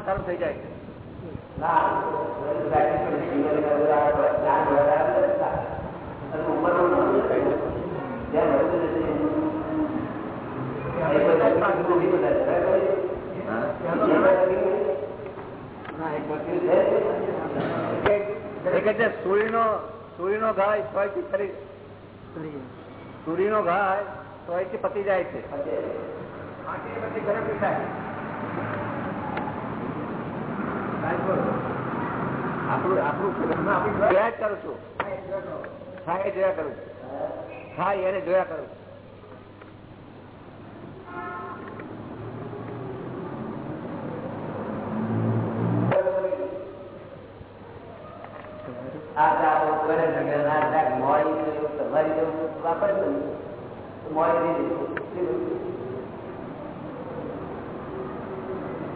ચાલુ થઈ જાય છે સૂર્યનો સૂર્યનો ઘા સ્વયંથી ફરી સૂર્યનો ઘા સ્વયંથી પતી જાય છે પછી ગરમ થાય આપણું આપણું જોયા જ કરું છું. થાય એને જોયા કરું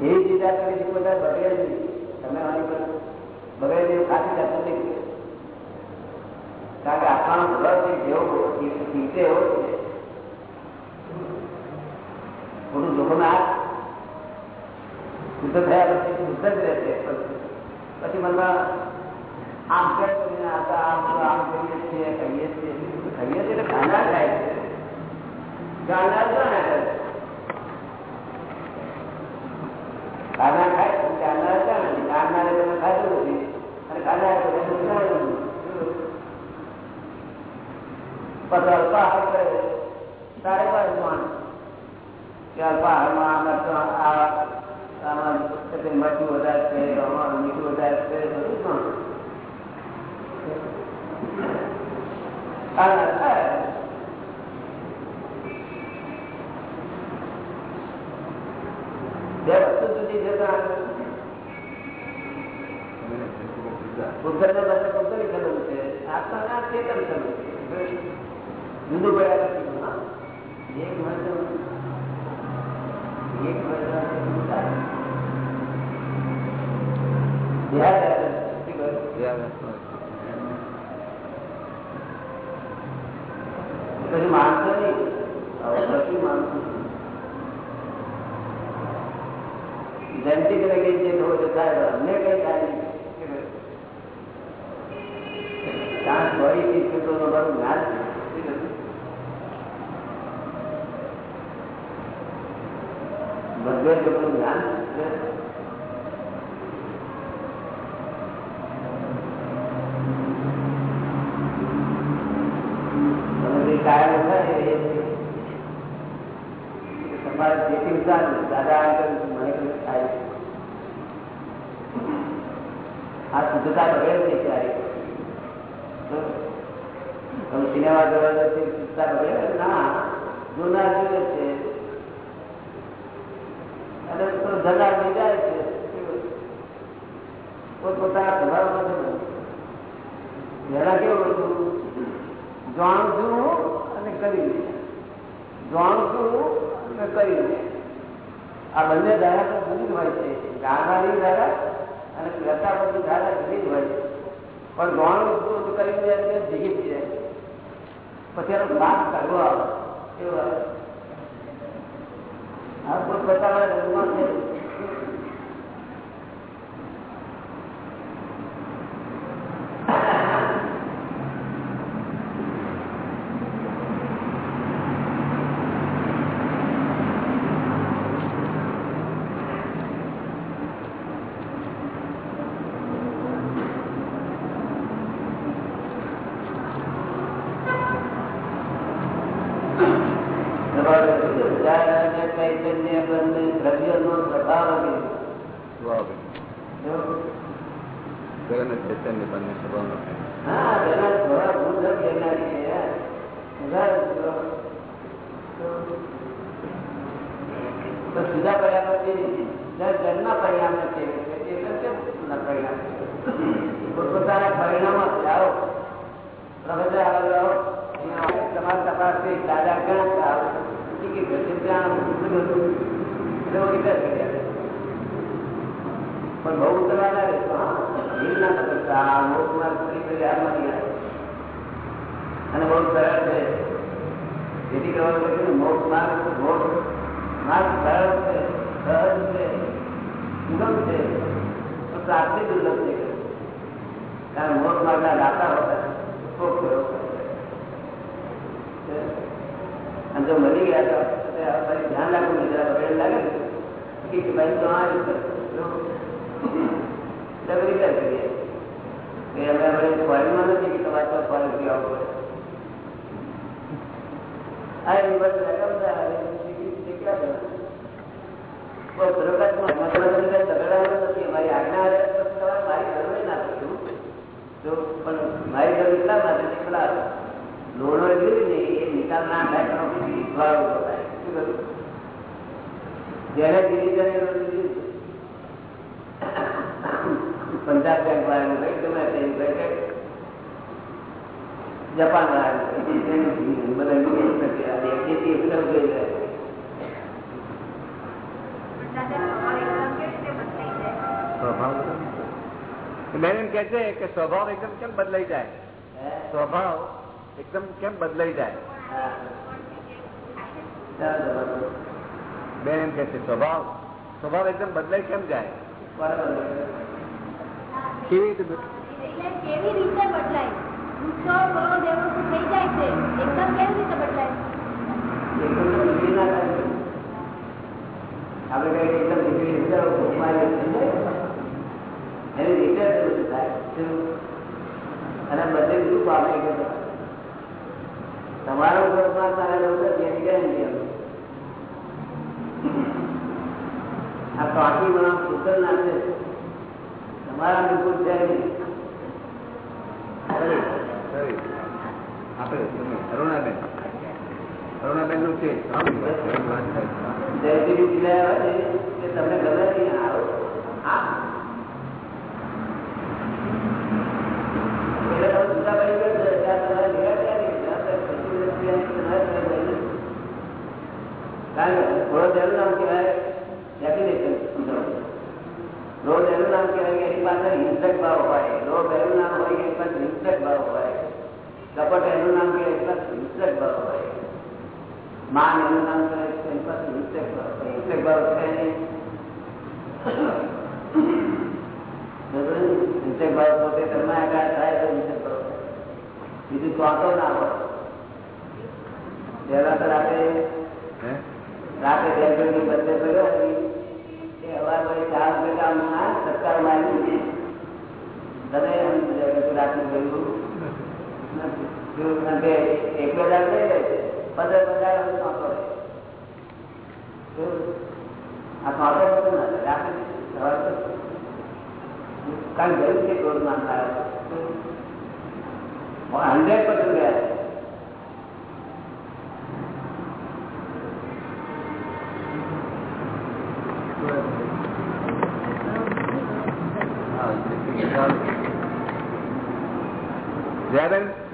એ તમે આની પર બગડે જેવું ખાતી જતું નહીં કારણ કે આત્માનો ભગવાન જેવો કીમતે એવો છે. મોટું જોખમ આ શુદ્ધ થયા પછી શુદ્ધ જ રહેશે પછી મનમાં આમ કરીને આવતા આમ આમ કરીએ છીએ કહીએ છીએ. કહીએ છીએ એટલે થાય છે. ગાના ના કરે ગાના ખાય ગાના ગાનારે તમે ખાધું નથી અને ગાના પછી અલ્પાહાર કરે વધારે છે મીઠું વધારે છે, બધું બે વસ્તુ સુધી જતા બુદ્ધને બદલે બુદ્ધની ખબર છે આત્માના ચેતન ખબર છે જુદું પડ્યા નથી એક વર્ષ એક વર્ષ માણસો નહીં પછી માણસો જયંતિ કરે કઈ જે થવો તો થાય અમને કઈ થાય નહીં ત્યાં સોરી ચીજ તો મારું જ્ઞાન છે મતભેદ લોકોનું જ્ઞાન કાયમ થાય તમારે જેથી વિચાર દાદા મને કઈ થાય આ શુદ્ધતા બગડે નહીં ત્યારે તમે સિનેમા જોવા જતી શુદ્ધતા બગડે ના જૂના જોઈએ છે અને ધગા લઈ જાય છે. કેવું અને કરી લે જાણું કરી જ હોય છે. પણ જાણું છું કરી લે એટલે ભીગી થઈ જાય. પછી એનો લાભ કરવો આવે. એવું આવે? આ પોતપોતાના છે ચૈતન્ય બંને સ્વભાવ હા જેના થોડા ભૂલ લેનારી છે તો જુદા પડ્યા પછી જન્મ પરિણામ છે પરિણામ પોતપોતાના પરિણામો જાઓ પ્રવચન આવો તમારી તપાસ દાદા ક્યાં આવો ત્યાં પણ બહુ ઉતરવા ના રહેતો ભીડ ના કરતા મોટ અને બહુ સરળ છે. જેથી કરવાનું છે મોટ માર્ગ મોટ માર્ગ સરળ છે, સહજ છે સુગમ છે. તો પ્રાપ્તિ દુર્લભ છે. કારણ મોટ માર્ગના દાતા હોતા અને જો મળી ગયા તો ધ્યાન રાખવું નહીં જરા લાગે ને? કે ભાઈ તો આ રીતે વિચાર કરીએ તો ફોરેન મારી જો ઘર એટલા માટે પેલા લોણો લીધી નહીં એ નિકાલ ના થાય, પણ જેને દીધી પંજાબ બેંક વાળાનું ગમે તે જપાન વાળાનું બધા સ્વભાવ બેન એમ કે છે કે સ્વભાવ એકદમ કેમ બદલાઈ જાય? સ્વભાવ એકદમ કેમ બદલાઈ જાય? બેન એમ કે છે સ્વભાવ સ્વભાવ એકદમ બદલાય કેમ જાય? કેવી રીતે કેવી રીતે બદલાય? ગુસ્સો ક્રોધ એવું થઈ જાય છે. એકદમ કેવી રીતે બદલાય? આપણે કઈ એકદમ ડિગ્રી એની રીતે બધું થાય. અને બધે શું પામે તમારો ઘરમાં તારા લોકો જેની ગેરંટી આ પાકી બનાવ સૂતર નાખે તમારા બિલકુલ છે અરુણાબેન. અરુણાબેનનું છે. ને તમને ગમે નહીં આવો. હા. કારણ રોજ એનું નામ કહેવાય રોજ એનું નામ કહેવાય કે એની પાસે હિંસક ભાવ હોય. રોગ એનું નામ હોય એની પાસે હિંસક ભાવ હોય. કપટ એનું નામ કહેવાય એની પાસે હિંસક ભાવ હોય. માન એનું નામ કહેવાય એની પાસે હિંસક ભાવ હોય. હિંસક ભાવ થાય તો હિંસક ભાવ. બીજું ચોંટો ના હોય. પહેલા તો રાતે રાતે બેંગલોરની બદલે કર્યો એ હવા પછી ચાર રૂપિયા કામ ના સત્કાર મારી એમ રાતનું કર્યું એક હજાર લે પંદર પચાસ સોંપો આ સોંપે બધું ના. રાતે કારણ ગયું છે? ક્રોધ હંડ્રેડ પર્સન્ટ ગયા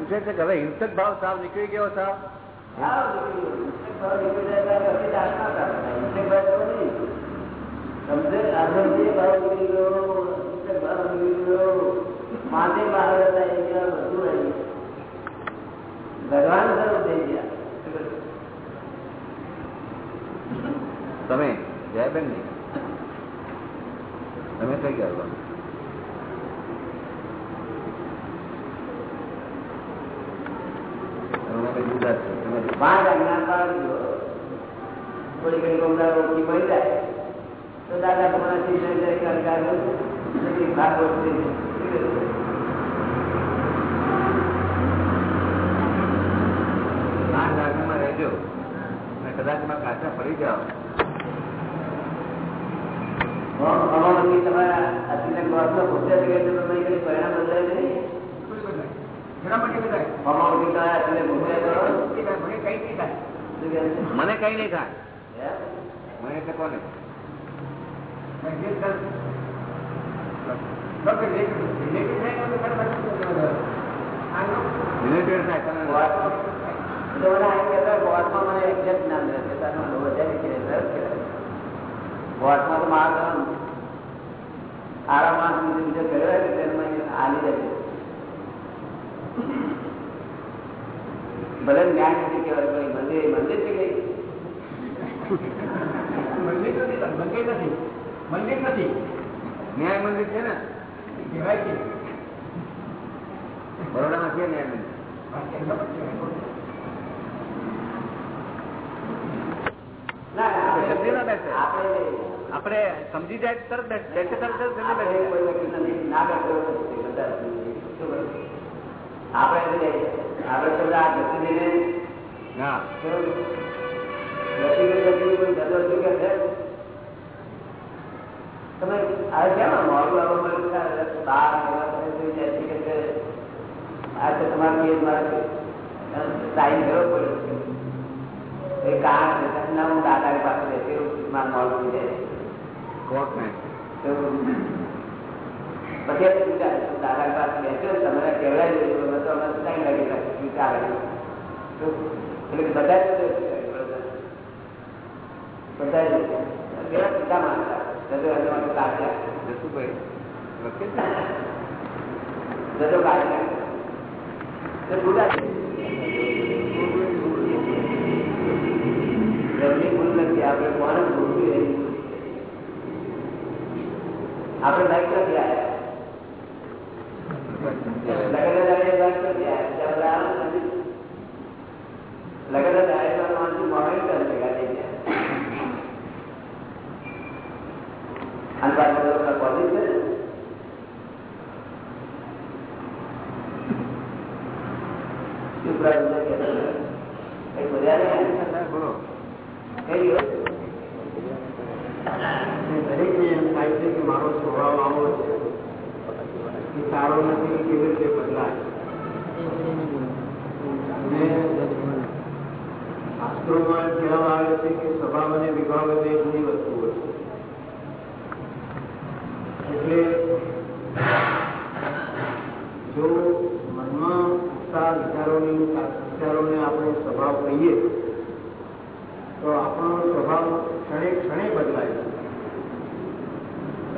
પૂછે છે કે હવે હિંસક ભાવ સાવ નીકળી ગયો સાવ આવો દીકરી, હિંસક ભાવ નીકળી જાય ત્યારે પછી દાંત ના કાઢતા. હિંસક ભાવ તો નહીં. સમજે? આનંદથી ભાવ નીકળી ગયો, હિંસક ભાવ નીકળી ગયો, માથે બહાર હતા એ ગયા, બધું રહી ગયું. ભગવાન સ્વરૂપ થઈ ગયા તમે જયાબેન નહીં તમે કઈ ગયા આજ્ઞા પાડજો થોડી ઘણી ગોમડા રોકી મળી જાય તો દાદા તમારા શિષ્ય જાય કરકાર નથી ભાગ પાંચ આજ્ઞામાં રહેજો. અને કદાચ એમાં કાચા પડી જાઓ અમારી તમારા અતિને ગોળનો પૂછે છે કે તમે કઈ પરિણામ બદલાય નહીં? મને કઈ નઈ થાય? મને તો કોને ભલે થાય હજાર કહેવાય. ભાઈ? નથી મંદિર મંદિર છે કઈ મંદિર નથી. ન્યાય મંદિર છે ને? કહેવાય છે બરોડામાં છે ન્યાય મંદિર? આપણે- સમજી જાય તરત બેસ- તરત ના બેઠો બધા શું આપણે આપણે તો આ છે તમે આ કેમ મોડું આવવા મળ્યું બાર જોઈ જાય છે કે આ તો તમારે કેસ મારે સાઈન કરવો પડ્યો એ કારણ ના હું દાદા પાસે બેસી રહું મારું મોડું થઈ જાય તો પછી આપણે પૂછ્યા, તું દાદા પાસે બેસ્યો તમારે કેવડાવી દેજો. તો અમે સાઈન લાગી વિચાર એટલે બધા બધા પિતા માનતા. કાઢ્યા ભૂલ નથી. આપણે કોને એની આપણે લાઈક નથી આવ્યા લગન દાડે લાઈક નથી આવ્યા ત્યારે આવે નથી. લગન તો માણસ પર ભેગા થઈ ગયા ને? શું પ્રાઇઝ છે કે કઈ બધા નહીં બોલો કઈ હોય દરેકને એમ થાય છે કે મારો સ્વભાવ આવો છે એ સારો નથી કે કેવી રીતે બદલાય અને શાસ્ત્રોમાં એમ કહેવામાં આવે છે કે સ્વભાવ અને વિભાવ એ બે જુદી વસ્તુઓ છે એટલે જો મનમાં ઉત્સાહ વિચારોની વિચારોને આપણે સ્વભાવ કહીએ, તો આપણો સ્વભાવ ક્ષણે ક્ષણે બદલાય છે.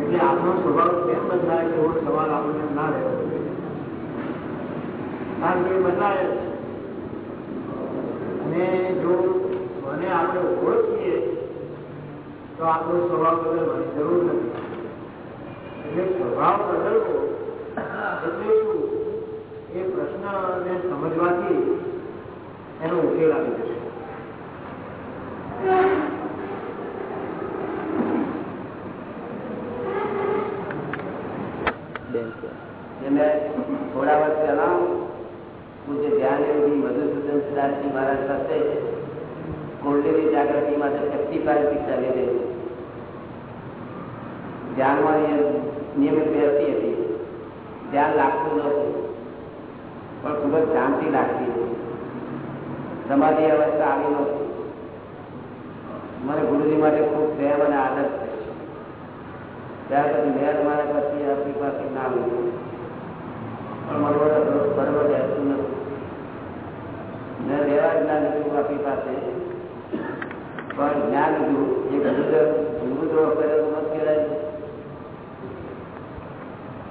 એટલે આપણો સ્વભાવ કેમ બદલાય એવો સવાલ આપણને ના રહેવો કારણ કે બદલાય અને જો મને આપણે ઓળખીએ, તો આપણો સ્વભાવ બદલવાની જરૂર નથી. એટલે સ્વભાવ બદલવો એટલે શું? એ પ્રશ્નને સમજવાથી એનો ઉકેલ આપી જેને થોડા વર્ષ પહેલા જે ધ્યાન યોગી મધુસૂદન દાસજી મહારાજ સાથે કુંડલી જાગૃતિ માટે શક્તિ શિક્ષા છે. ધ્યાનમાં એ નિયમિત બેસતી હતી. ધ્યાન લાગતું નહોતું. પણ ખૂબ જ શાંતિ લાગતી હતી. સમાધિ અવસ્થા આવી નહોતી. મને ગુરુજી માટે ખૂબ પ્રેમ અને આદર છે. ત્યાર પછી મેં તમારા પછી આપણી પાસે ના લીધું. પણ બધો બરોબર રહેતું નથી. મેં લેવા જ ના લીધું આપણી પાસે. પણ જ્ઞાન લીધું. એ ગુરુદ્રોહ કરેલો મત કહેવાય.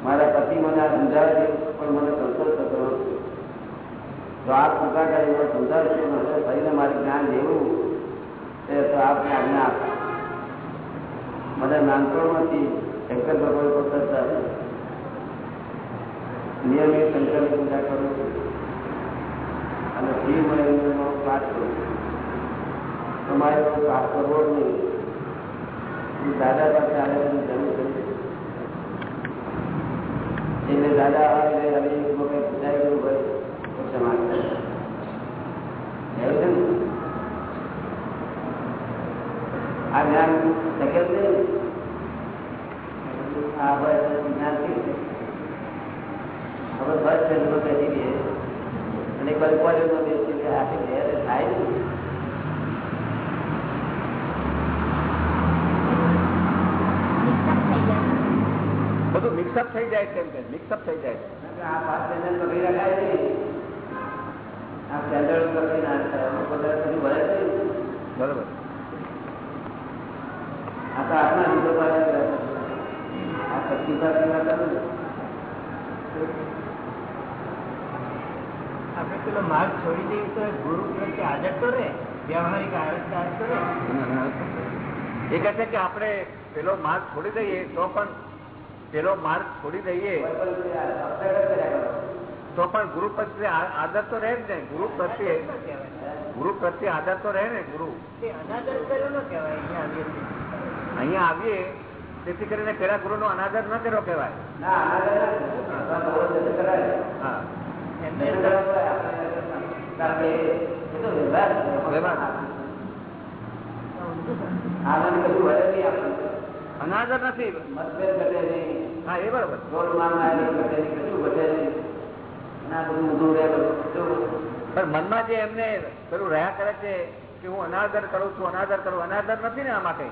મારા પતિ મને આ સમજાવે છે પણ મને સંતોષ થતો નથી. તો આપ કૃપા કરી મને સમજાવશે થઈને મારે જ્ઞાન લેવું તે તો આપને આજ્ઞા આપ. મને નાનપણમાંથી શંકર ભગવાન પોતા નિયમિત શંકરની પૂજા કરું અને શિવ મહિનો પાઠ કરું તમારે એવો પાઠ કરવો જ નહીં. દાદા પાસે આવેલી જરૂર એટલે દાદા આવે હવે વખત પૂજાઈ ગયું હોય. તો સમાજ એવું છે ને આ જ્ઞાન શક્ય છે આ બસ જ્ઞાનથી હવે બસ સ્ટેન્ડમાં બેસી ગયે અને એક બાજુ કોલેજમાં બેસી ગયા આખી ઘેર થાય ને બધું મિક્સઅપ થઈ જાય છે એમ કે મિક્સઅપ થઈ જાય છે. આ પાંચ સ્ટેન્ડર્ડ પકડી રખાય નહીં આ સ્ટેન્ડર્ડ પકડી ના થાય અમુક બધા બધું ભરે છે બરોબર. આપણે પેલો માર્ગ છોડી દઈએ તો ગુરુ પ્રત્યે આદર તો રહે વ્યવહારિક આદર તો રહે એ કહે છે કે આપણે પેલો માર્ગ છોડી દઈએ તો પણ પેલો માર્ગ છોડી દઈએ. તો પણ ગુરુ પ્રત્યે આદર તો રહે જ ને. ગુરુ પ્રત્યે ગુરુ પ્રત્યે આદર તો રહે ને ગુરુ. અહીંયા આવીએ તેથી કરીને પેલા ગુરુ નો અનાદર ન કર્યો કહેવાય. ના આના કરતા બહુ જતો કરાય હા. કારણ કે એ તો વ્યવહાર છે. વ્યવહાર. આનંદ કશું વધે નહીં આપણને. અનાદર નથી. હા એ બરોબર. પણ મનમાં જે એમને પેલું રહ્યા કરે છે કે હું અનાદર કરું છું અનાદર કરું અનાદર નથી ને આમાં કઈ?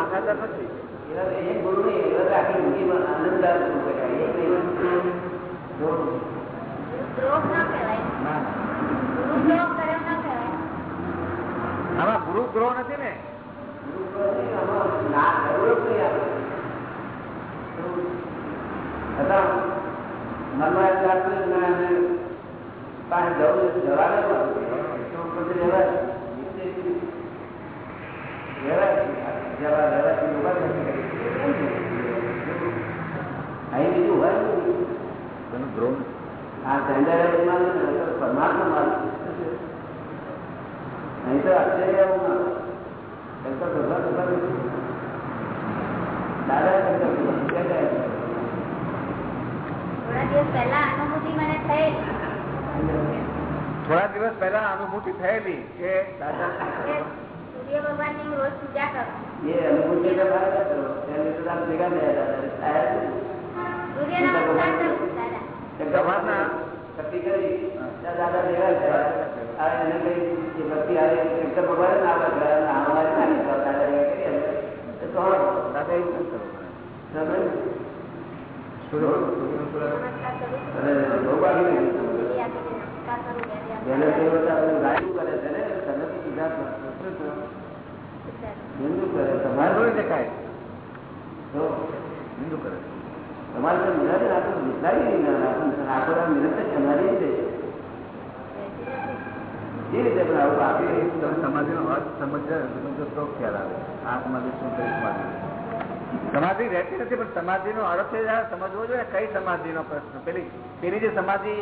અનાદર નથી. આમાં ગુરુ ગ્રહ નથી ને? ગુરુ મનમાં એમ લાગતું કે ના, એને પાસે જવું છે, જવા દે પણ. તો પછી રહેવાય. રહેવાય. જવા રહેવાય. ઊભા થઈ અહીં બીજું હોય. આ ચંદ્ર પરમાત્મા માલ અહીં તો આશ્ચર્ય દાદા દિવસ પહેલા અનુભૂતિ મને થયેલી થોડા દિવસ પહેલા અનુભૂતિ થયેલી કે દાદા કે સૂર્ય ભગવાનની હું રોજ પૂજા કરું એ અનુભૂતિ એટલે મારે ના કરો. ત્યારે તો આમ ભેગા થયા દાદા. આયા જ નહીં. સૂર્યના પૂજા કરું દાદા શંકર ભગવાનના ભક્તિ કરી ત્યાં દાદા ભેગા થયા આ એને કઈ એ ભક્તિ આવે શંકર ભગવાન તમારે તો હિન્દુ કરે તમારે તો મિલત આપણે વિચારી આખો મિલત તમારી. રીતે પણ આવું આપી તમે સમાધિનો અર્થ સમજ્યા સમજો તો ખ્યાલ આવે આ સમાધિ શું કઈ સમાધિ સમાધિ રહેતી નથી પણ સમાધિનો અર્થ સમજવો જોઈએ કઈ કઈ સમાધિનો પ્રશ્ન. પેલી પેલી જે સમાધિ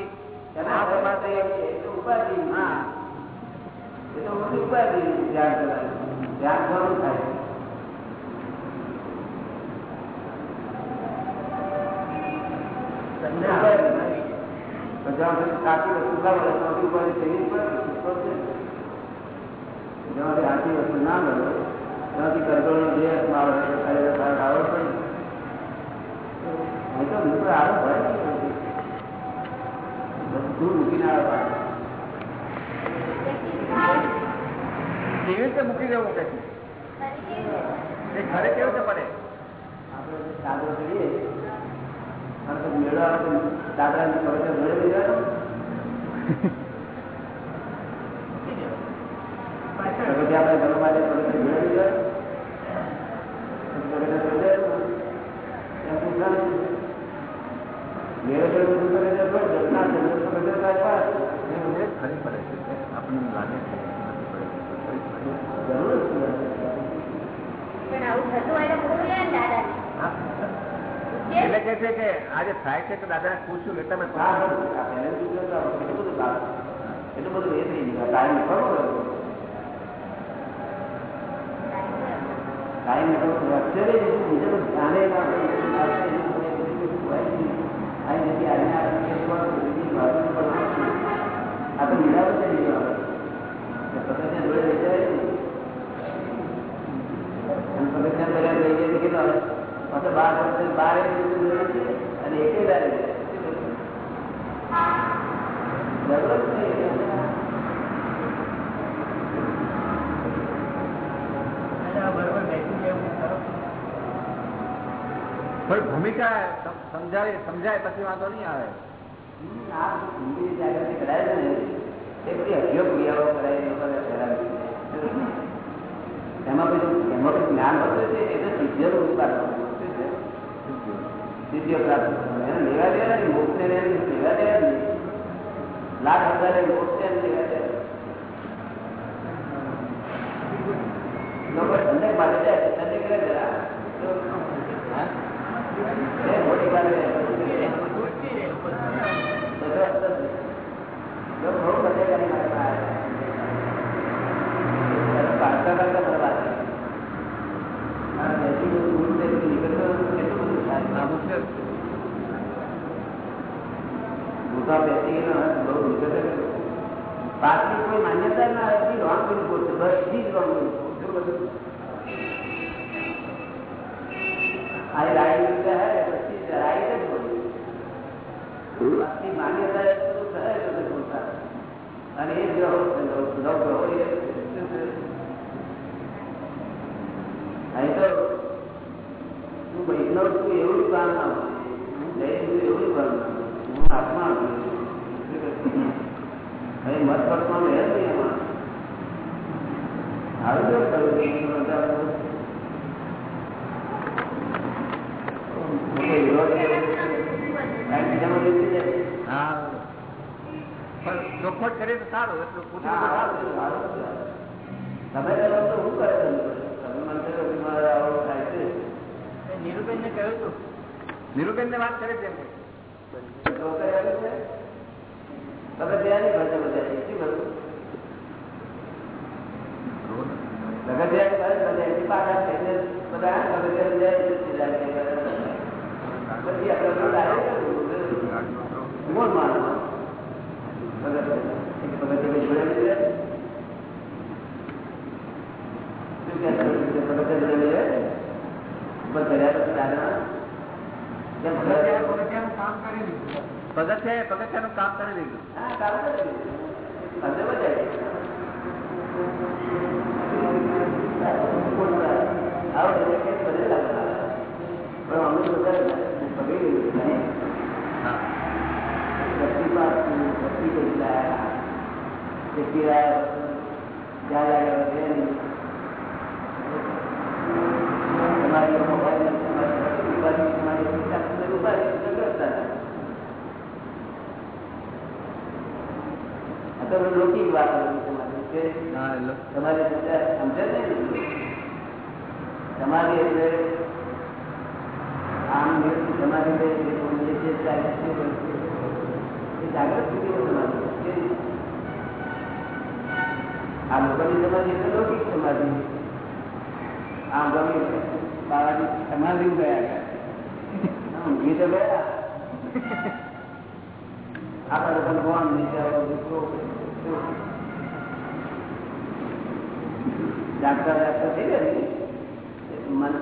આ સમાધિ સાચી વસ્તુ ના મળે. જ છે. જ્યાં ના ત્યાંથી કંટ્રોલનો જે આવે આવડે પડે તો મિત્રો આવે હોય બધું મૂકીને આવે. કેવી રીતે મૂકી દેવું કે ઘરે કેવું રીતે પડે આપણે ચાદર કરીએ મેળો આવે તો પગથિયા જોડે લઈ જવાનો. પગથિયા આપણે ઘર માટે ખરી પડે છે આપણને લાગે છે કે નથી પડે છે. ખરી પડે છે. જરૂર જ છે. પણ આવું થતું હોય તો પૂછવું જોઈએ ને દાદાને હા. એટલે કે છે કે આજે થાય છે કે દાદાને પૂછ્યું એટલે મેં હા, હા, આ પહેલેથી જ તો એટલું બધું કામ. એટલું બધું એ થઈ ગયું. ટાઈમ ખરો રહ્યો. ટાઈમ એટલો અક્ષરે જ બીજે તો ધ્યાને બાર અને એકે દાડે જરૂર જ નહીં. થોડી ભૂમિકા સમ- સમજાય સમજાય પછી વાંધો નહીં આવે આ હિન્દી જાગૃતિ કરાય છે ને એ બધી હજીઓ ક્રિયાઓ કરાય એ લોકો હેરાન છે. એમાં પેલું એમાં પેલું જ્ઞાન વધે છે એ તો સિદ્ધિઓનું ઉત્પાદન શું છે? સિદ્ધિઓ પ્રાપ્ત કરવાનું. એને લેવા દેવા નહીં મોક્ષને એને લેવા દેવા નહીં લાખ હજાર મોક્ષને એને લેવા દેવા લોકો ઠંડક પાસે જાય ઠંડી કરે જરા બધે બધું પાછલી કોઈ માન્યતા ના હતી રોંગ બિલકુલ બધી જ રોંગ બિલકુલ રીતે હે પછી રાઈટ જ બોલી બાકી માન્યતા એ બધું થાય છે બધું બોલતા. અને એ ગ્રહો છે નવ નવ ગ્રહો એ શું છે? અહીં તો તું વૈષ્ણવ છું એવું જ કામ ના હોય હું જૈન છું એવું જ કામ ના હોય હું આત્મા છું અહીં મત પડવાનો એ જ નહીં એમાં આવી જો કહ્યું મોટો વિરોધ છે. કાંઈ બીજામાં લીધી છે હા પણ ચોખવટ કરે તો સારું એટલું પૂછવું તો સારું. તમે કરો તો શું કરે તમે નીરુબેન ને કહ્યું હતું નીરુબેન ને વાત કરે છે તમે ત્યાં નહીં ભરતા બધા શું કરું લગતિયાની ભરે બધા એની પાછા થઈને બધા લગતિયાની જાય છે સીધા કે પછી આપણે રોડ માણસ પગથિયે લીધે પગથિયે લીધે નું કામ કરી દીધું હા કામ કરી લાગે પણ અમે બધા પકડી લીધું હા ભક્તિ પાસ ભક્તિ કરી લાયા તમારી મોબાઈલ તમારી તમારી લૌકિક વાત તમારી સમજે તમારી એટલે આમ તમારી જે જે બોલે છે ચાલે છે એ જાગૃત આ લોકોની સમાધિ આમ ગમી બાબાજી સમાધિ ગયા ગયા ગયા આપણા ભગવાન જાગતા થઈ જાય મન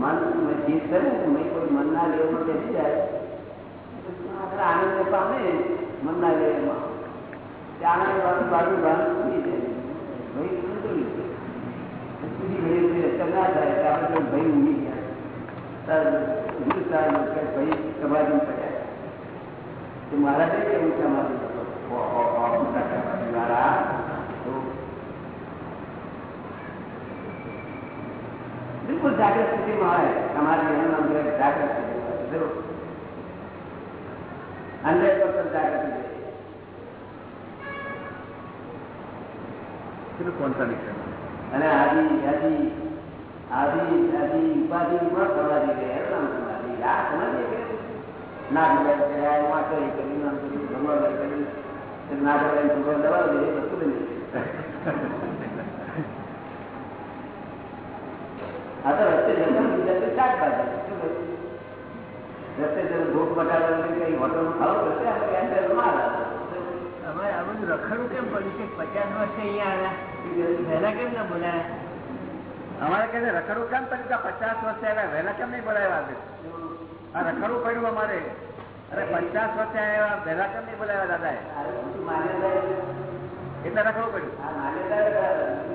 મન જીત કરે ને કોઈ મનના લેવમાં બેસી જાય આપણે આનંદ પામે. મનના લેવમાં તે આનંદ બાજુ બાજુ જાય ભાઈ સુધી ભાઈ સુધી અસર ના થાય તો ભાઈ ઊંઘી ગયા તાર ગુરુ સાહેબ કે ભાઈ સમાધિ પડ્યા. તો મારા છે કેવું સમાધિ મારા બિલકુલ જાગૃત સ્થિતિમાં હોય. તમારી એનું નામ જાગૃત સ્થિતિ જરૂર હંડ્રેડ પર્સન્ટ જોઈએ. કેટલું કોન્ટ્રાડિક્શન અને આદિ આદિ આદિ આદિ ઉપાધિ પણ સમાધિ રહે એમ સમાધિ આ સમાધિ ના ગુલાબ એમાં વાંચો કરી નામ ભગવાન કરી ના કરે ભગવાન દવા દે એ વસ્તુ બની આ તો રસ્તે જતા બીજા તો શું કહ્યું? રસ્તે જતા ભૂખ બટાકા કઈ હોટલ ખાવ પડશે આપણે એન્ટર માર અમે આ બધું રખડું કેમ પડ્યું છે પચાસ વર્ષે અહીંયા આવ્યા પહેલા કેમ ના બોલાયા અમારે કહે છે રખડવું કેમ પડ્યું કે પચાસ વર્ષે આવ્યા વહેલા કેમ નહીં બોલાવ્યા આ રખડું પડ્યું અમારે અરે પચાસ વર્ષે આવ્યા વહેલા કેમ નહીં બોલાવ્યા દાદા એટલે રખડવું પડ્યું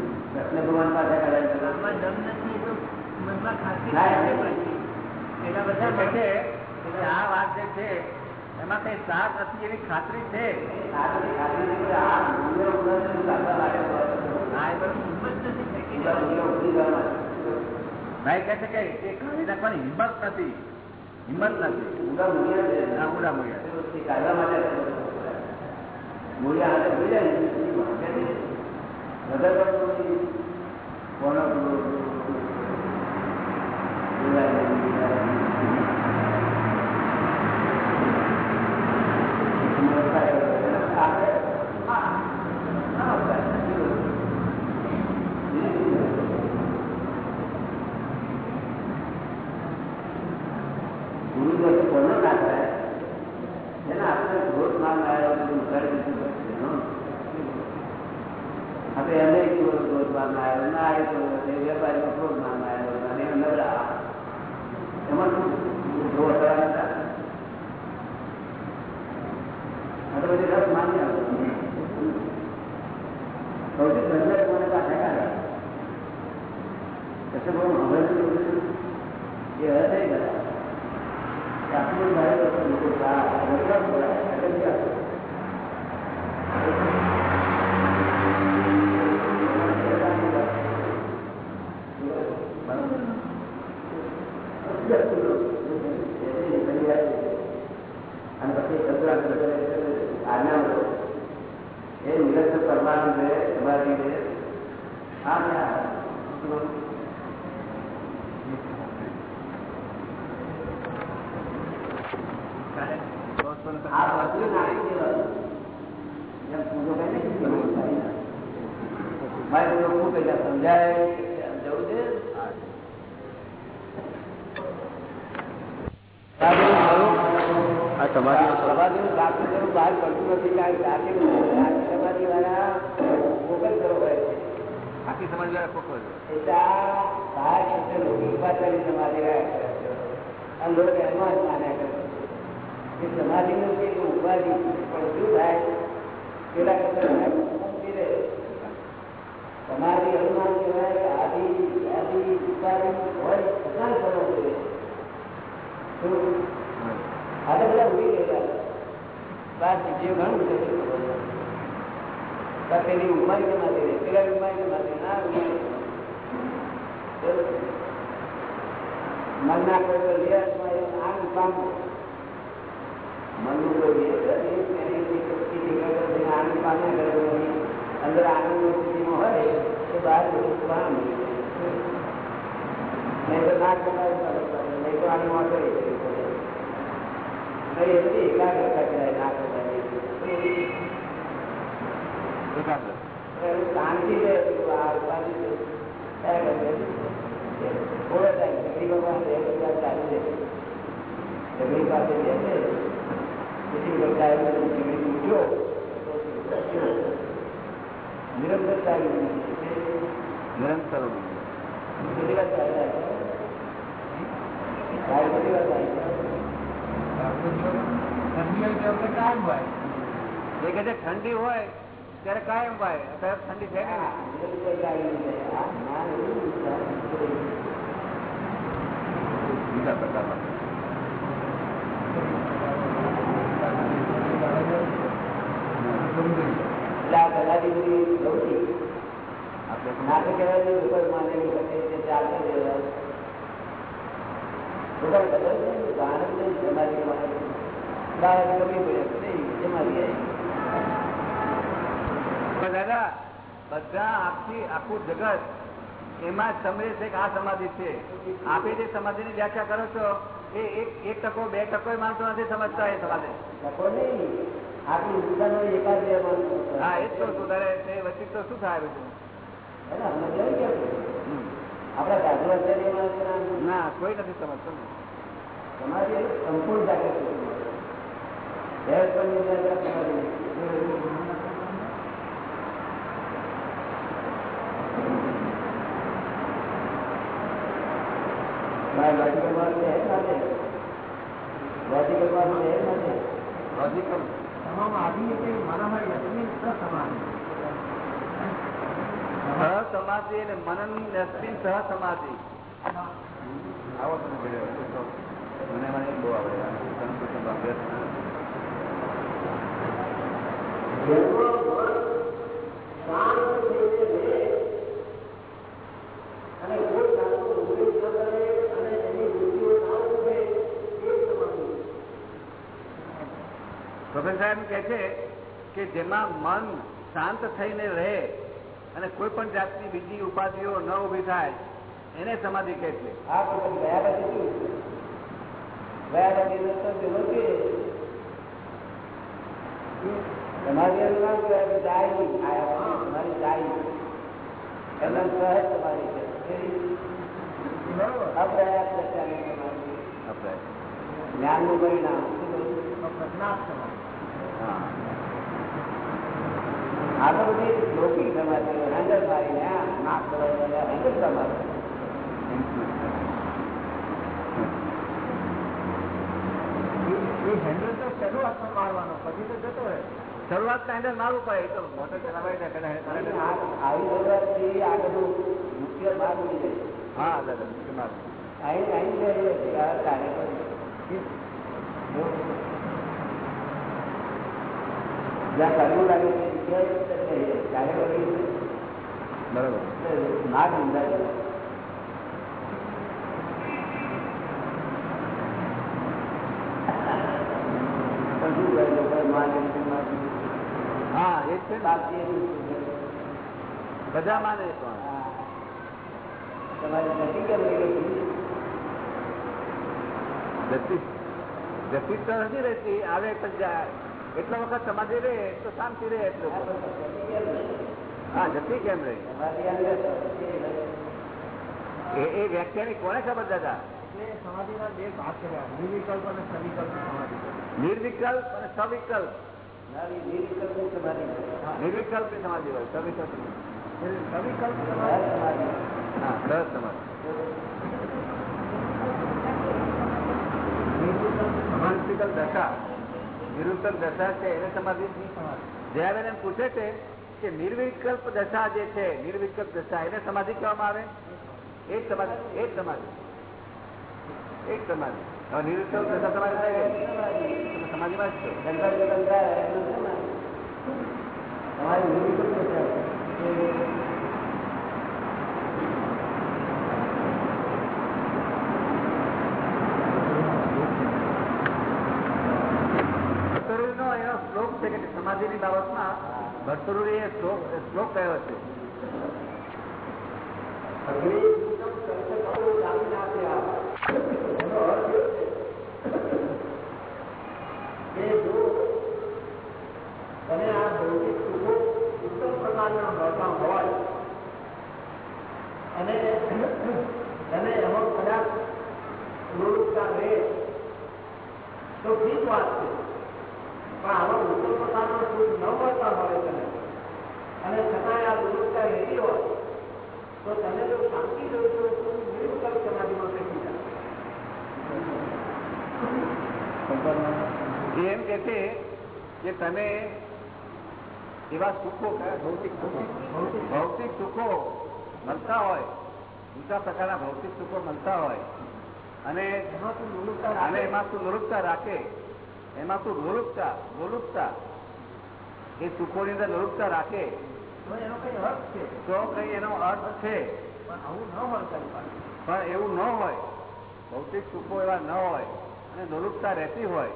કૃષ્ણ ભગવાન પાસે બધા આ વાત જે છે એમાં કઈ ખાતરી છે. ભાઈ કહે છે કે એ કાઢી નાખવાની હિંમત નથી. હિંમત નથી. ઉદા મૂલ્ય. ઉડા મૂલ્યા કાઢવા માટે મૂલ્ય હાથે ભૂલી જાય ને, એ વાંચે નહીં. વધારે પડતું કોનો ગુરુ જો કોનો ના થાય એના આપણે ભોટ માન આવ્યો બધું ઉઘાડી દીધું પડશે, હં. આપણે એમને કીધું ક્રોધ માન આવ્યો ના આવ્યો તો તે વેપારીનો ક્રોધ માન આવ્યો અને એ નબળા એમાં શું જો હતા નતા આ તો બધી રસ માન્ય સૌથી ધંધા કોને પાછા કાઢ્યા કશે બહુ હવે એ હશે બધા આપણું ભાઈ લોકો લોકો આ વડલા બોલાય એટલે કે અને પછી આજ્ઞા એ નિરંતર પરમાનંદ રહે સમાધિ રહે આ ને આ. આ વસ્તુ નાખી દેવાનું. જેમ પૂજો કહે ને કે એવું થાય ના. મારે તો કઈ સમજાય જવું છે સાચું સ્વરૂપ બહાર પડતું નથી સાચી સમાધિવાળા ફોકસ કરો છે આખી સમાજ વાળા આ બહાર લોકો સમાધિ રહ્યા લોકો એમાં જ માન્યા કરે એ સમાધિનું છે કે ઉપાધિ પણ શું થાય? પેલા કરતા સમાધિ અનુમાન કહેવાય કે આદિ આદિ ઉપાધિ હોય છતાં કરવો જોઈએ આ તો બધા ઉડી ગયેલા બાર જે ઘણું છે પેલી ઉમાઈ કે માથે રહે પેલા ઉમારી કમાતી ના ઉમારી મનના કોઈ આમ પામે. અંદર આનંદની સ્થિતિમાં હોય તો બહાર કામ તો ના કરાય નહીં તો આની માં કરી શકે નહીં એથી એકાગ્રતા કરાય ના કરાય શાંતિ રહે. થોડો ટાઈમ જગડી ભગવાન ચાલુ બેસે પછી કરતા આવ્યું જગડી મૂક્યો તો ઉઠ્યો. નિરંતર ચાલ્યું નિરંતર કેટલી વાર ચાલ્યા ગાય કેટલી વાર ચાલ્યા એ કે છે ઠંડી હોય ત્યારે કાયમ ભાઈ અત્યારે ઠંડી છે ને હા, નિરંતર ચાલ્યું છે. આ જ્ઞાન એવું છે. બીજા પ્રકારના એટલે બધાથી બધી લૌકિક આપણે કહેવાય ઉપર માને વખતે દાદા બધા આખી આખું જગત એમાં જ સમજે છે કે આ સમાધિ છે આપે જે સમાધિની વ્યાખ્યા કરો છો એ એક ટકો બે ટકો માણસો નથી સમજતા એ સમાધિ ટકો નહીં. આટલું હિંદુસ્તાનનો એકાદ બે હા એ તો સુધારે તે વચ્ચે તો શું થાય બધું. આપણા માણસોના ના કોઈ નથી સમજતો તમારી સંપૂર્ણ જાગૃતિ લોજિકલ વાત છે લોજિકલ વાત છે લોજિકલ સમાધિ અને મનન નસ્તી સહ સમાધિ. આવો તમે મને મને બહુ આવડે આ સંસ્કૃતનો અભ્યાસ જેમાં મન શાંત થઈને રહે અને કોઈ જાતનું ઉલ્લેખ ન કરે અને એની વૃત્તિઓ ના ઉઠે એ સમાધિ પ્રોફેસર સાહેબ કે છે કે જેમાં મન શાંત થઈને રહે અને કોઈ પણ જાતની બીજી ઉપાધિઓ ન ઊભી થાય એને સમાધિ કહે છે. તમારી એનું નામ જાય નહીં તમારી જાય નહીં. એમના સહજ તમારી છે જ્ઞાનનું પરિણામ. આ તો બધી લૌકિક સમાધિ હેન્ડલ મારીને આ નાક દબાઈને હેન્ડલ સમાજ. હેન્ડલ તો શરૂઆતમાં મારવાનો? પછી તો જતો રહે. શરૂઆત હેન્ડલ મારવું પડે તો મોટર ચલાવાય આ આવી જરૂરતથી આગળનું મુખ્ય ભાગ મળી જાય. હા દાદા મુખ્ય માર્ગ. અહીં અહીં છે આ કાર્ય કરે જ્યાં કરવું લાગે બરોબર. લોકો માને હા એ છે ને. બાકી. બધા માને. તમારી નથી લઈ જતી જતી તો નથી રહેતી આવે પણ જાય. એટલો વખત સમાધિ રહે તો શાંતિ રહે એટલો હા જતી કેમ રહે તમારી અંદર એ એ વ્યાખ્યાની કોને ખબર દાદા એટલે સમાધિના બે ભાગ કર્યા નિર્વિકલ્પ અને સવિકલ્પ સમાધિ નિર્વિકલ્પ અને સવિકલ્પ નવી નિર્વિકલ્પની સમાધિ છે. નિર્વિકલ્પની સમાધિ હોય સવિકલ્પ નહીં. સવિકલ્પ સહજ સમાધિ સમાધિ. હા સરસ સમાધિ નિર્વિકલ્પ દશા નિરુત્તમ દશા છે, એને સમાધિ જયાબેન એમ પૂછે છે કે નિર્વિકલ્પ દશા જે છે, નિર્વિકલ્પ દશા, એને સમાધિ કહેવામાં આવે? એ જ સમાધિ, એ જ સમાધિ. એ જ સમાધિ. હવે નિરુત્તમ દશા તમારે થાય ગઈ સમાધિમાં જ છો. તમારી નિર્વિકલ્પ છે. એનો શ્લોક છે કે સમાધિની બાબતમાં ભરતરુએ શ્લોક કયો છે અગ્નિકુંડમ સંસર્ગો દામિનાથ્યા. એનો અર્થ એ છે કે જો તમે આ ભૌતિક સુખો ઉત્તમ પ્રકારના મળતા હોય અને તમે એમાં કદાચ પ્રવૃત્તા રહે તો ઠીક વાત છે પણ આવા ઉત્તમ પ્રકારના સુખ ન મળતા હોય તમે અને છતાંય આ પ્રવૃત્તા રહેતી હોય તો તમે જો શાંતિ જોશો તો નિર્વિકલ્પ સમાધિમાં બેસી જાઓ એ એમ કે છે કે તમે એવા સુખો ભૌતિક ભૌતિક. ભૌતિક સુખો મળતા હોય. ઊંચા પ્રકારના ભૌતિક સુખો મળતા હોય. અને અને એમાં તું નિરૂપતા રાખે. એમાં તું નિરૂપતા નિરૂપતા એ સુખોની અંદર નિરૂપતા રાખે. તો એનો કઈ અર્થ છે? તો કઈ એનો અર્થ છે? પણ આવું ન હોય પણ એવું ન હોય. ભૌતિક સુખો એવા ન હોય. અને નિરૂપતા રહેતી હોય.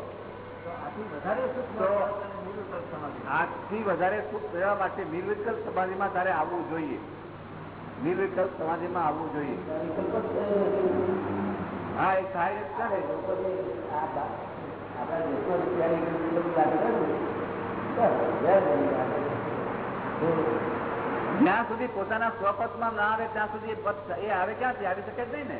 આથી વધારે સુખ મેળવવા માટે નિર્વિકલ્પ સમાધિમાં તારે આવવું જોઈએ. નિર્વિકલ્પ સમાધિમાં આવવું જોઈએ. હા એ થાય જ છે. જ્યાં સુધી પોતાના સ્વપથમાં ના આવે ત્યાં સુધી એ પદ એ આવે ક્યાંથી? આવી શકે જ નહીં ને.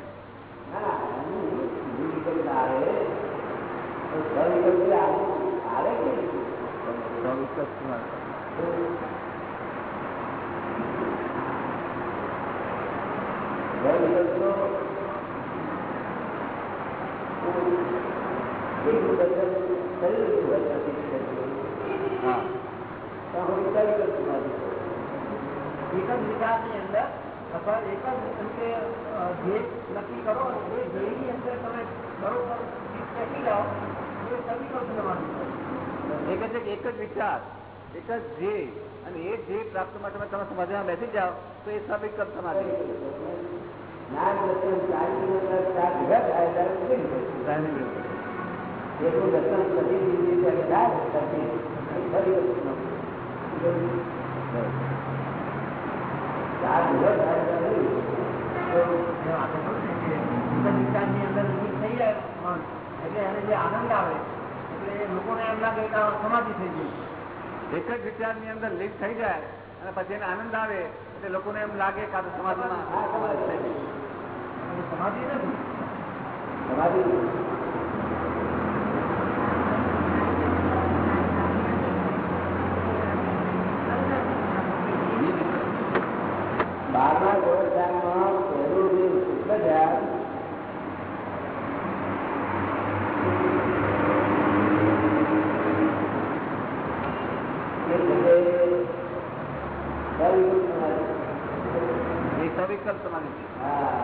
નક્કી કરો અને એ અંદર તમે બરોબર ચીજ બેસી જાઓ એક જ એક જ વિચાર. એક જ ધ્યેય. અને એ ધ્યેય પ્રાપ્ત માટે તમે સમાજમાં બેસી જાઓ તો એ સવિકલ્પ સમાધિ. જ્ઞાન અંદર થઈ જાય એટલે એને જે આનંદ આવે એટલે એ લોકોને એમ લાગે કે સમાધિ થઈ ગઈ. એક જ વિચારની અંદર લીક થઈ જાય અને પછી એને આનંદ આવે એટલે લોકોને એમ લાગે કે સમાધિમાં સમાધિ. થઈ ગઈ. સમાધિ નથી સમાધિ બારમા ગોળધામમાં પહેલું જે શુક્લ ધ્યાન એ પોતે સવિકલ્પ સમાધિ. એ સવિકલ્પ સમાધિ છે હા.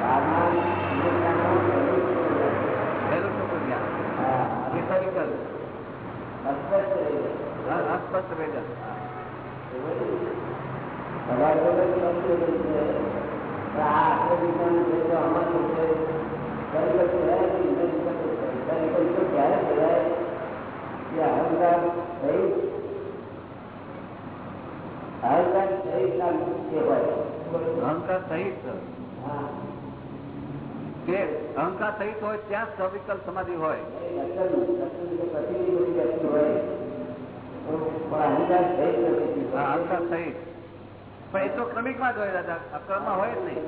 બારમા ગોળધામમાં પહેલું શુક્લ ધ્યાન. પહેલું શુક્ર જ્ઞાન હા. એ સવિકલ્પ અસ્પષ્ટ રહે છે. અ- અસ્પષ્ટ વેદન તમારે જોડે સમજી ગયું છે કે આ આખો વિજ્ઞાન છે તો આમાં શું છે ખરેખર કહેવાય કે ઇન્દ્ર વિજ્ઞાન છે. ખરેખર તો ક્યારે કહેવાય કે અહંકાર સહિત અહંકાર સહિત ના કહેવાય અહંકાર સહિત હા કે અહંકાર સહિત હોય ત્યાં સવિકલ્પ સમાધિ હોય એ લક્ષણ લક્ષણ જે પ્રતિનિધિ બધી વ્યક્તિ હોય સમાધિ હોય અહંકાર સહિત પણ એ તો ક્રમિકમાં જ હોય, દાદા અક્રમમાં હોય જ નહીં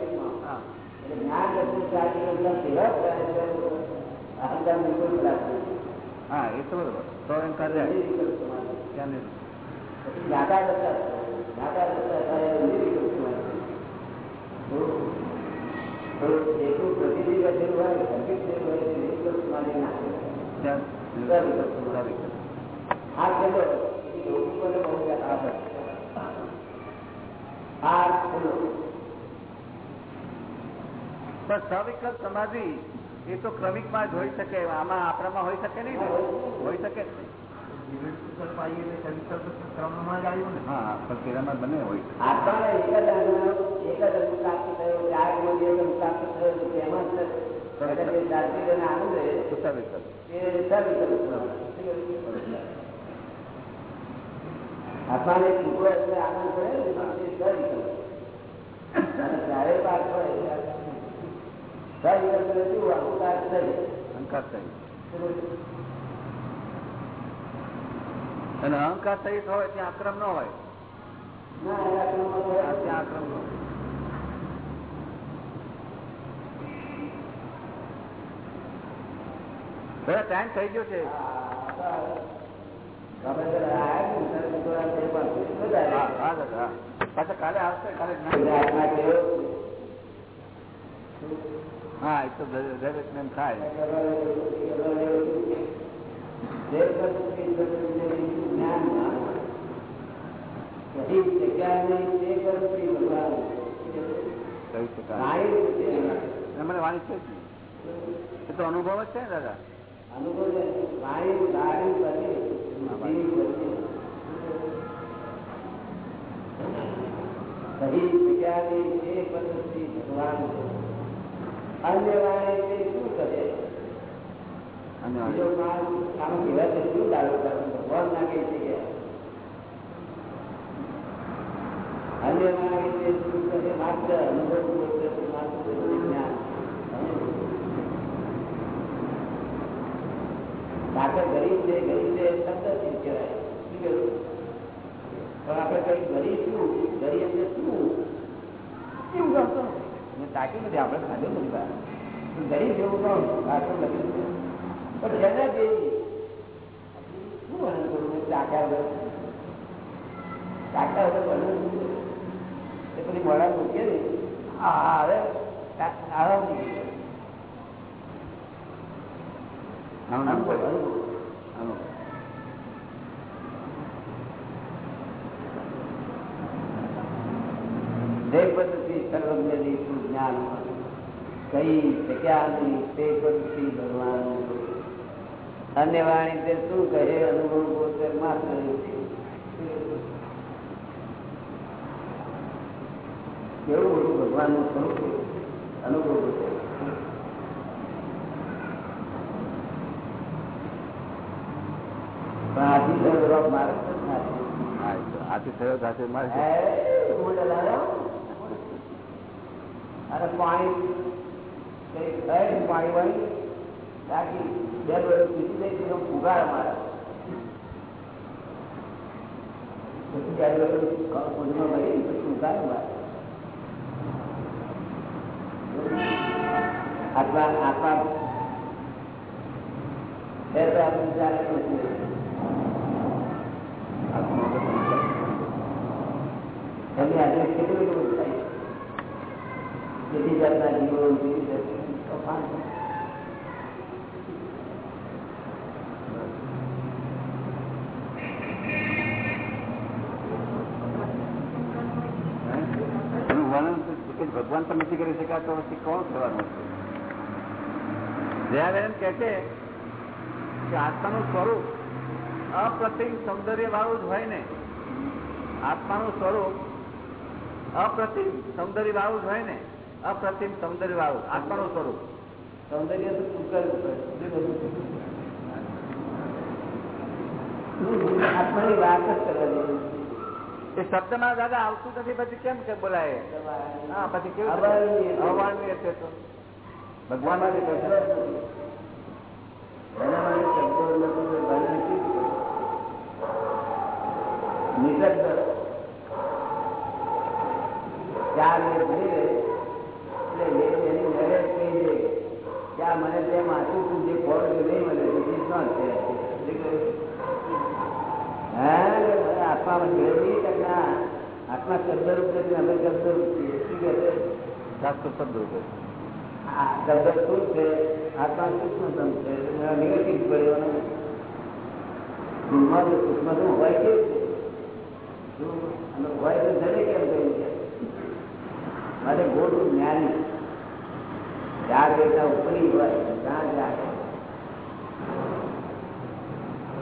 હા કરે એ તો બરોબર તો અહંકાર જાય નિર્વિકલ્પ સમાધિ. ત્યાં નહીં. પછી જ્ઞાતા દશા જ્ઞાતા દશા થાય એ નિર્વિકલ્પ સમાધિ. તો તો જેટલું પ્રતિનિધિ હોય પણ સવિકલ્પ સમાધિ એ તો ક્રમિકમાં જ હોઈ શકે, આમાં આપણામાં હોઈ શકે નહીં હોઈ શકે બંને હોય આત્માને છૂટો એટલે આનંદ પડે. અને સવિકલ્પ એટલે અહંકાર થઈ અહંકાર સહિત અને અહંકાર સહિત હોય ત્યાં આક્રમ ન હોય. ત્યાં આક્રમ ન હોય ટાઈમ થઈ ગયો છે. કાલે આવશે, કાલે હા, એ તો દરેક ને થાય. મને વાણી છે એ તો અનુભવ જ છે ને, દાદા? અન્ય વાણી તે શું કરે? બીજો છે શું દારૂ કરે ભગવાન નાખે છે કે. અન્ય વાણી તે શું કરે? માત્ર અનુભવ માત્ર જ્ઞાન. દાખલ ગરીબ છે ગરીબ છે શબ્દ કહેવાય શું કહેવું? પણ આપણે કઈ ગરીબ શું ગરીબ એટલે શું એવું કરતો. મેં તાક્યું નથી આપણે ખાધું નથી. ગરીબ જેવું પણ આટલું લખ્યું. પણ જેને દેવી શું વર્ણન કરું ચાખ્યા વગર ચાખ્યા વગર વર્ણન શું? એ પછી મોડા મૂકીએ ને હા હવે આરામ થઈ ગયો આનું નામ અનુભવ કયું? અનુભવ આનું. જય પદ્ધતિ સર્વજ્ઞ દેશું જ્ઞાન કઈ શક્યા નહીં તે પદ્ધતિ ભગવાન. વાણી તે શું કહે? અનુભવ પોતે માત્ર કેવું સ્વરૂપ અનુભવ પણ આથી તો રોગ મારે જ નથી. હા, એ તો આથી થયો લાવ્યો. અને પાણી પાણી વાળી ટાંકી બે વર્ષ મારે આત્મા આત્મા બે તો આપણે વિચારે નથી એમની ભગવાન પણ નથી કરી શકાતો કોણ થવાનું જયારે એમ કે છે કે આત્માનું સ્વરૂપ અપ્રતિમ સૌંદર્ય વાળું જ હોય ને. આત્માનું સ્વરૂપ અપ્રતિમ સૌંદર્ય વાળું જ હોય ને અપ્રતિમ સૌંદર્ય વાળું આત્માનું સ્વરૂપ સૌંદર્ય તો તું કરવું પડે આત્માની વાત જ કરવા જેવી એ શબ્દમાં દાદા આવતું નથી પછી કેમ કે બોલાય હા પછી કેવું અવર્ણનીય. અવર્ણનીય છે તો ભગવાન એના માટે શબ્દો નથી તો ભણી નથી નિશબ્દ ચાર મિનિટ ભણી લે એટલે મેરેજ કહી દે કે આ મને તે માથું તું જે ફોડ નહીં મળે બીજી શું છે. હા? આત્મા મેળવી કે ના? આત્મા શબ્દરૂપ નથી અમે શબ્દરૂપ છીએ. શું કહે છે? શાસ્ત્ર શબ્દ રૂપે આ શબ્દ શું છે? આત્મા સૂક્ષ્મતમ છે. નેગેટિવ પડ્યો ટૂંકમાં જો સૂક્ષ્મતમ હોય શું? અને હોય તો જડે કેમ કહ્યું છે? માટે મોટું જ્ઞાની ચાર બેટા ઉપરી હોય ત્યાં જાય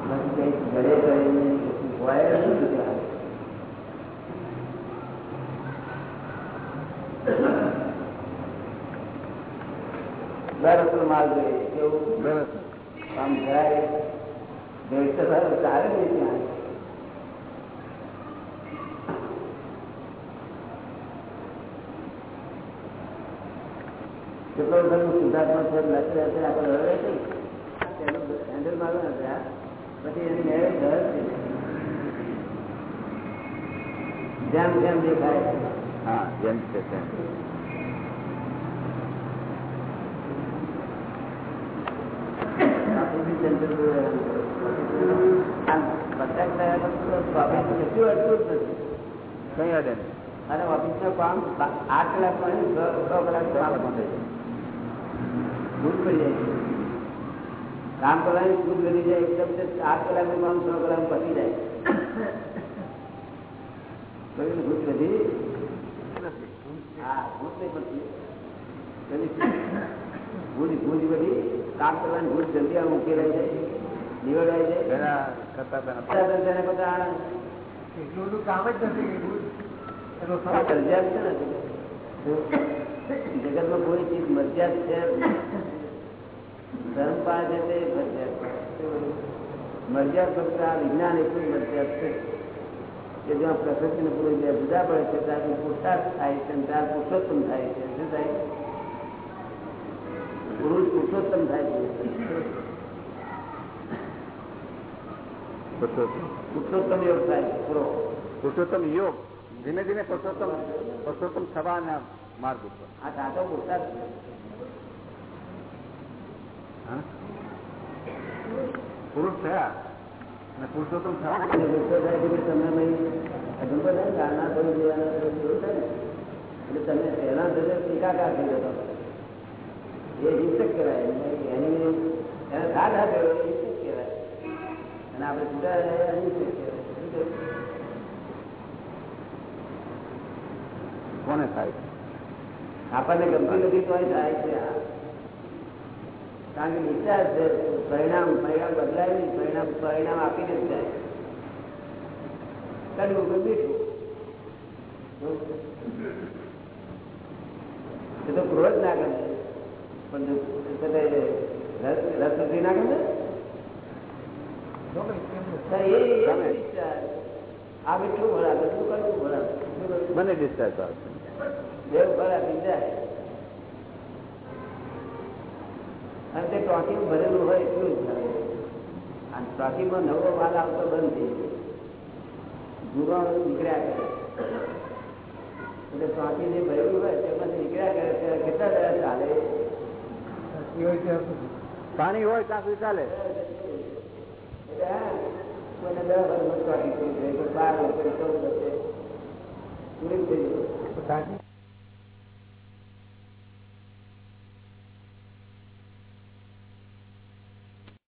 પછી કંઈક જડે કરીને હોય જ ત્યાં. દર માલ જોઈએ કેવું? આમ તો ચાલે ને ત્યાં કેટલો વખત સુધાર્થમાં છે લખી રહેશે આપણે હવે હેન્ડલ મારવા હતા પછી એની મેરેજ ઘર છે. જેમ જેમ દેખાય હા જેમ છે તેમ. કઈ અડે અને ઓફિસનું કામ આઠ કલાકમાં છ કલાક કામ પતે છે ભૂલ પડી જાય છે. કામ કરવાની ભૂલ વધી જાય એકદમ આઠ કલાકનું કામ છ કલાક પતી જાય. કયું ભૂલ હા ભૂલ નહીં પડતી ભૂલ ભૂલ બધી. કામ કરવાની ભૂલ જલ્દી આમ ઉકેલાઈ જાય નિવડાઈ જાય. કરતા પેલા બધા તેને બધા એટલું બધું કામ જ નથી જગત જગતમાં કોઈ ચીજ મરજાદ છે. ધર્મ પાસે છે તે મર્યાદ ફક્ત આ વિજ્ઞાન એટલું મર્યાદ છે. કે જ્યાં પ્રકૃતિને પૂરી બે જુદા પડે છે ત્યાંથી પુરુષાર્થ થાય છે ત્યાં પુરુષોત્તમ થાય છે. શું થાય? પુરુષ પુરુષોત્તમ થાય છે. પુરુષોત્તમ. યોગ થાય છે પૂરો. પુરુષોત્તમ યોગ. ધીમે ધીમે પુરુષોત્તમ પુરુષોત્તમ થવાના માર્ગ ઉપર. આ સાચો પુરુષાર્થ? પુરુષ થયા અને પુરુષોત્તમ થાય છે કે તમે ભાઈ અધૂર બધા ગાના કોઈ દેવાના કોઈ એવું થાય ને એટલે તમે પહેલા થશે ટીકાકાર થઈ જતો એ હિંસક કહેવાય. એની એને સાથ આપ્યો એ હિંસક કહેવાય. અને આપણે જુદા અહિંસક કહેવાય. કોને થાય? આપણને ગમતી નથી તો થાય છે આ. કારણ કે વિચાર છે પરિણામ પરિણામ બદલાય નહીં પરિણામ પરિણામ આપીને જ જાય કડવું મીઠું એ તો ક્રોધ ના કરે પણ રસ નથી ના કરે મને ડિસ્ચાર્જ આવે દેવ ભરાવી જાય અને તે ટોકીમાં ભરેલું હોય એટલું જ થાય. અને ટોકીમાં નવો માલ આવતો બંધ થઈ ગયો. જૂનો નીકળ્યા કરે. એટલે ટોકી જે ભરેલું હોય તેમાંથી નીકળ્યા કરે. ત્યારે કેટલા દડા ચાલે? પાણી હોય ત્યાં સુધી ચાલે. કોઈને દસ વર્ષ ટોકી થઈ જાય બાર વર્ષ ચૌદ વર્ષે પૂરી થઈ જાય